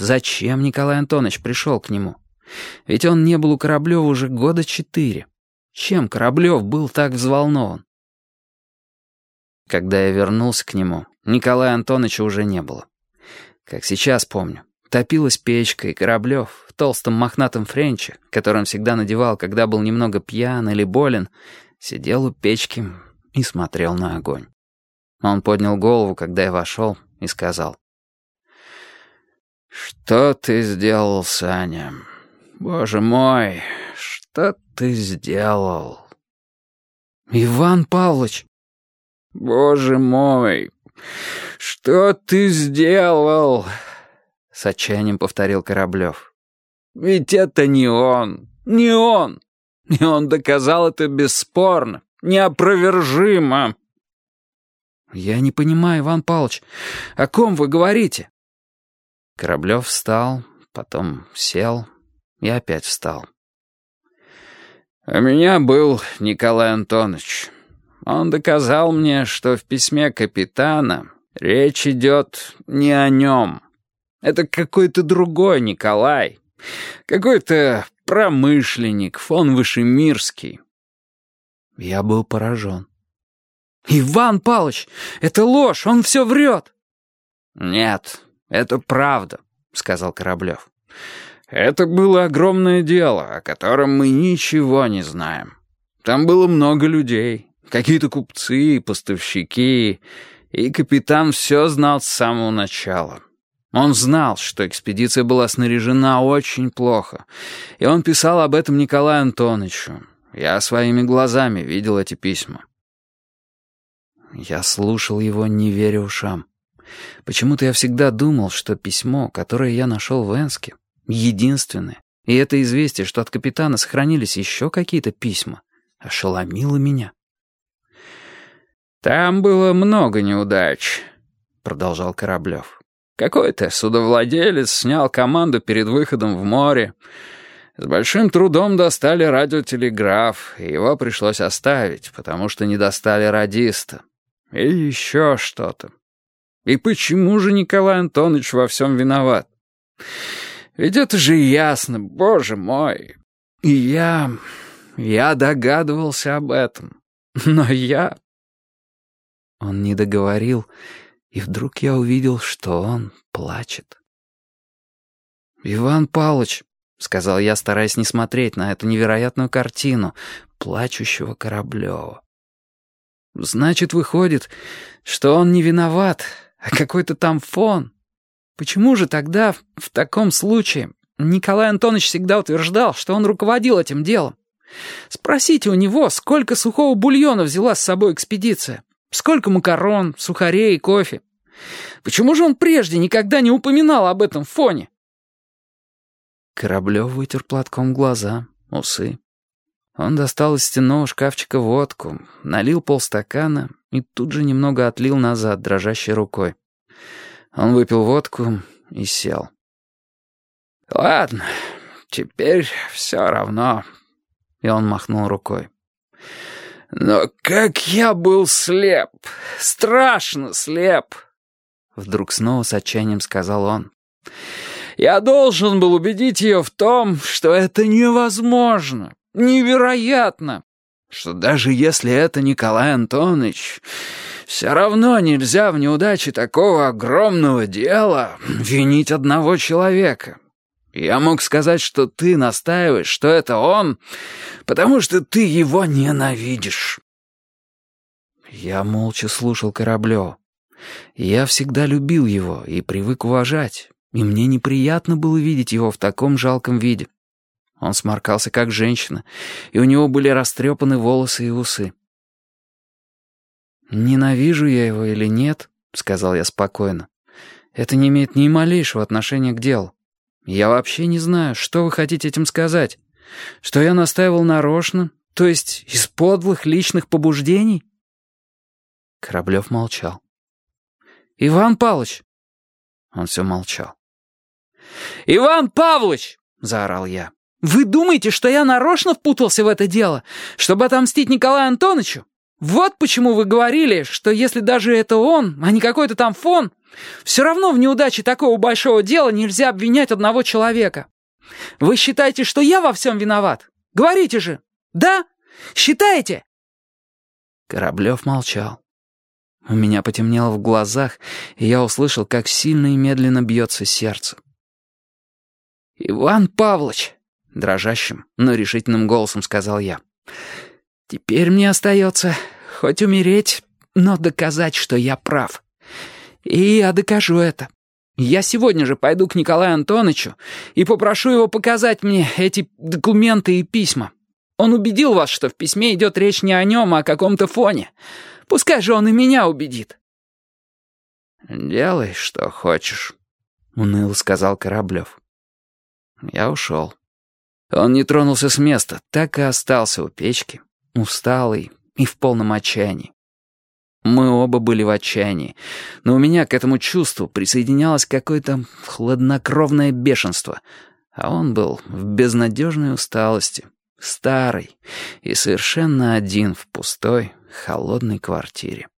зачем Николай Антонович пришел к нему. Ведь он не был у Кораблева уже года четыре. Чем Кораблев был так взволнован? Когда я вернулся к нему, Николая Антоновича уже не было. Как сейчас помню, топилась печка, и Кораблев в толстом мохнатом френче, который он всегда надевал, когда был немного пьян или болен, сидел у печки и смотрел на огонь. Он поднял голову, когда я вошел, и сказал. «Что ты сделал, Саня? Боже мой, что ты сделал?» «Иван Павлович!» «Боже мой, что ты сделал?» С отчаянием повторил Кораблев. «Ведь это не он, не он. И он доказал это бесспорно, неопровержимо». «Я не понимаю, Иван Павлович, о ком вы говорите?» Кораблев встал, потом сел и опять встал. «У меня был Николай Антонович. Он доказал мне, что в письме капитана речь идет не о нем. Это какой-то другой Николай, какой-то промышленник, фон Вышемирский». Я был поражен. «Иван Павлович, это ложь, он все врет!» «Нет, это правда», — сказал Кораблев. «Это было огромное дело, о котором мы ничего не знаем. Там было много людей, какие-то купцы, поставщики, и капитан все знал с самого начала». Он знал, что экспедиция была снаряжена очень плохо, и он писал об этом Николаю Антоновичу. Я своими глазами видел эти письма. Я слушал его, не веря ушам. Почему-то я всегда думал, что письмо, которое я нашел в Энске, единственное, и это известие, что от капитана сохранились еще какие-то письма, ошеломило меня. «Там было много неудач», — продолжал Кораблев. «Какой-то судовладелец снял команду перед выходом в море. С большим трудом достали радиотелеграф, и его пришлось оставить, потому что не достали радиста. И еще что-то. И почему же Николай Антонович во всем виноват? Ведь это же ясно, боже мой. И я... я догадывался об этом. Но я... Он не договорил, и вдруг я увидел, что он плачет. «Иван Павлович», — сказал я, стараясь не смотреть на эту невероятную картину плачущего Кораблева. Значит, выходит, что он не виноват, а какой-то там фон. Почему же тогда, в таком случае, Николай Антонович всегда утверждал, что он руководил этим делом? Спросите у него, сколько сухого бульона взяла с собой экспедиция? Сколько макарон, сухарей и кофе? Почему же он прежде никогда не упоминал об этом фоне? Кораблев вытер платком глаза, усы. Он достал из стенного шкафчика водку, налил полстакана и тут же немного отлил назад дрожащей рукой. Он выпил водку и сел. «Ладно, теперь все равно». И он махнул рукой. «Но как я был слеп! Страшно слеп!» Вдруг снова с отчаянием сказал он. «Я должен был убедить ее в том, что это невозможно. Невероятно, что даже если это Николай Антонович, все равно нельзя в неудаче такого огромного дела винить одного человека. Я мог сказать, что ты настаиваешь, что это он, потому что ты его ненавидишь. Я молча слушал Кораблёва. Я всегда любил его и привык уважать, и мне неприятно было видеть его в таком жалком виде. Он сморкался, как женщина, и у него были растрепаны волосы и усы. «Ненавижу я его или нет», — сказал я спокойно, — «это не имеет ни малейшего отношения к делу. Я вообще не знаю, что вы хотите этим сказать. Что я настаивал нарочно, то есть из подлых личных побуждений?» Кораблев молчал. «Иван Павлович!» Он все молчал. «Иван Павлович!» — заорал я. Вы думаете, что я нарочно впутался в это дело, чтобы отомстить Николаю Антоновичу? Вот почему вы говорили, что если даже это он, а не какой-то там фон, все равно в неудаче такого большого дела нельзя обвинять одного человека. Вы считаете, что я во всем виноват? Говорите же. Да? Считаете?» Кораблев молчал. У меня потемнело в глазах, и я услышал, как сильно и медленно бьется сердце. «Иван Павлович!» — дрожащим, но решительным голосом сказал я. «Теперь мне остается хоть умереть, но доказать, что я прав. И я докажу это. Я сегодня же пойду к Николаю Антоновичу и попрошу его показать мне эти документы и письма. Он убедил вас, что в письме идет речь не о нем, а о каком-то фоне. Пускай же он и меня убедит». «Делай, что хочешь», — уныло сказал Кораблев. Я ушел. Он не тронулся с места, так и остался у печки, усталый и в полном отчаянии. Мы оба были в отчаянии, но у меня к этому чувству присоединялось какое-то хладнокровное бешенство, а он был в безнадежной усталости, старый и совершенно один в пустой, холодной квартире.